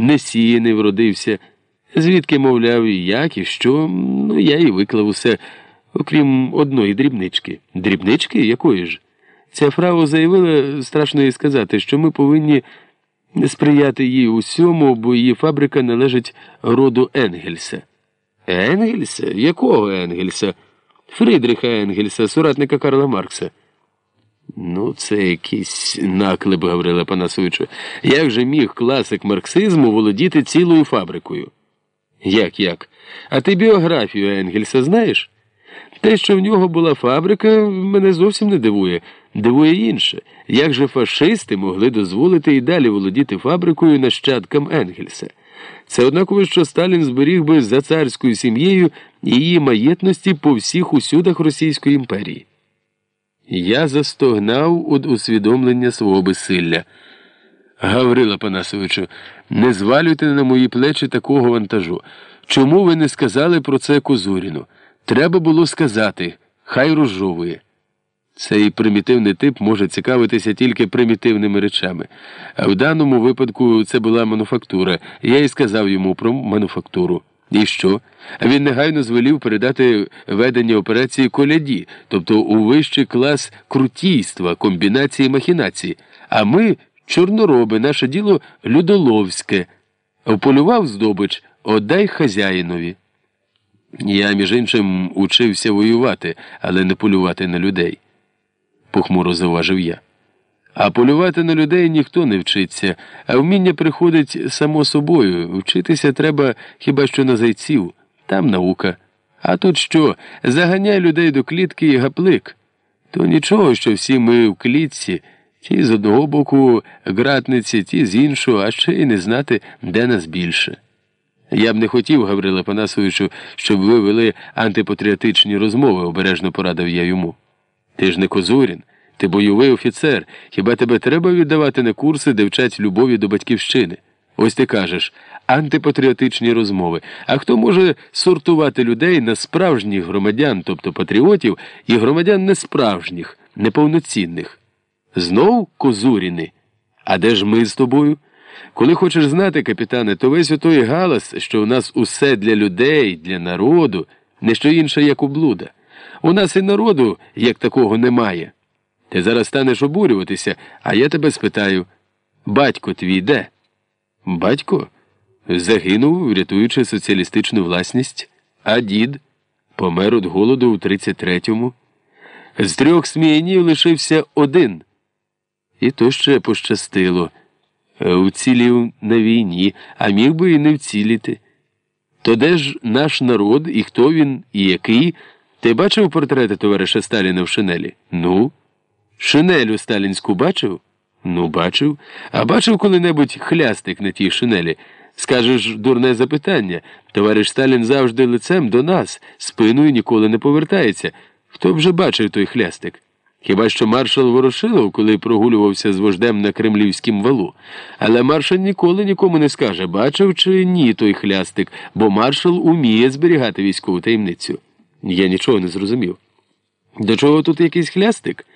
несіяний вродився. Звідки, мовляв, як і що, ну я і виклав усе, окрім одної дрібнички. Дрібнички? Якої ж? Ця фрау заявила, страшно їй сказати, що ми повинні сприяти їй усьому, бо її фабрика належить роду Енгельса. Енгельса? Якого Енгельса? Фрідріха Енгельса, соратника Карла Маркса. Ну, це якийсь наклеп, Гаврила Панасовичу. Як же міг класик марксизму володіти цілою фабрикою? Як як? А ти біографію Енгельса знаєш? Те, що в нього була фабрика, мене зовсім не дивує. Дивує інше. Як же фашисти могли дозволити і далі володіти фабрикою нащадкам Енгельса? Це однаково, що Сталін зберіг би за царською сім'єю її маєтності по всіх усюдах Російської імперії. Я застогнав від усвідомлення свого безсилля. Гаврила Панасовичу, не звалюйте на мої плечі такого вантажу. Чому ви не сказали про це Козуріну? Треба було сказати, хай розжовує. Цей примітивний тип може цікавитися тільки примітивними речами. А в даному випадку це була мануфактура. Я й сказав йому про мануфактуру. І що? Він негайно звелів передати ведення операції коляді, тобто у вищий клас крутійства, комбінації махінації. А ми чорнороби, наше діло людоловське. Вполював здобич, отдай хазяїнові. Я, між іншим, учився воювати, але не полювати на людей, похмуро зауважив я. А полювати на людей ніхто не вчиться, а вміння приходить само собою. Вчитися треба хіба що на зайців, там наука. А тут що? Заганяй людей до клітки і гаплик. То нічого, що всі ми в клітці, ті з одного боку гратниці, ті з іншого, а ще й не знати, де нас більше. Я б не хотів, Гаврила Панасовичу, щоб ви вели антипатріотичні розмови, обережно порадив я йому. Ти ж не Козурін. Ти бойовий офіцер. Хіба тебе треба віддавати на курси, де вчать любові до батьківщини? Ось ти кажеш антипатріотичні розмови. А хто може сортувати людей на справжніх громадян, тобто патріотів, і громадян несправжніх, неповноцінних? Знов козуріни? А де ж ми з тобою? Коли хочеш знати, капітане, то весь отой галас, що у нас усе для людей, для народу, не що інше, як облуда. У нас і народу, як такого, немає. Ти зараз станеш обурюватися, а я тебе спитаю батько твій де? Батько? Загинув, рятуючи соціалістичну власність, а дід помер від голоду у 33-му. З трьох сміянів лишився один. І то ще пощастило. Вцілів на війні, а міг би і не вціліти. То де ж наш народ, і хто він, і який? Ти бачив портрети товариша Сталіна в шинелі? Ну? Шинелю сталінську бачив? Ну, бачив. А бачив коли-небудь хлястик на тій шинелі. Скажеш, дурне запитання. Товариш Сталін завжди лицем до нас, спиною ніколи не повертається. Хто вже бачив той хлястик? Хіба що маршал Ворошилов, коли прогулювався з вождем на кремлівськім валу. Але маршал ніколи нікому не скаже, бачив чи ні той хлястик, бо маршал уміє зберігати військову таємницю. Я нічого не зрозумів. До чого тут якийсь хлястик?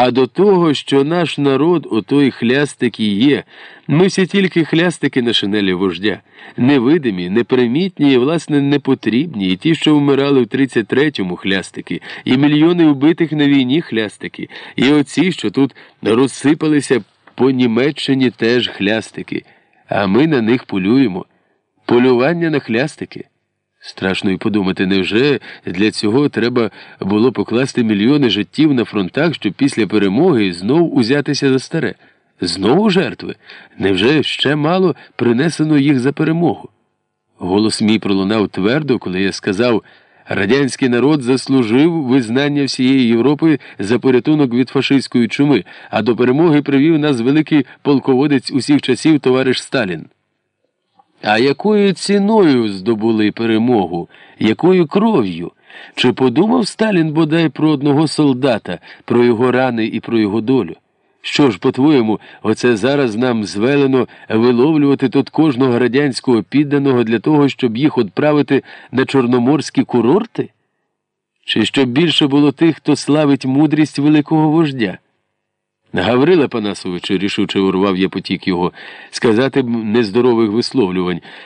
А до того, що наш народ отой хлястик і є, ми всі тільки хлястики на шинелі вождя, невидимі, непримітні і, власне, непотрібні, і ті, що вмирали в 33-му хлястики, і мільйони вбитих на війні хлястики, і оці, що тут розсипалися по Німеччині теж хлястики, а ми на них полюємо. Полювання на хлястики. Страшно й подумати, невже для цього треба було покласти мільйони життів на фронтах, щоб після перемоги знов узятися за старе? Знову жертви? Невже ще мало принесено їх за перемогу? Голос мій пролунав твердо, коли я сказав, радянський народ заслужив визнання всієї Європи за порятунок від фашистської чуми, а до перемоги привів нас великий полководець усіх часів товариш Сталін. А якою ціною здобули перемогу, якою кров'ю? Чи подумав Сталін бодай про одного солдата, про його рани і про його долю? Що ж, по-твоєму, оце зараз нам звелено виловлювати тут кожного радянського підданого для того, щоб їх відправити на чорноморські курорти? Чи щоб більше було тих, хто славить мудрість великого вождя? Гаврила Панасовичу, рішуче урвав я потік його, сказати б нездорових висловлювань.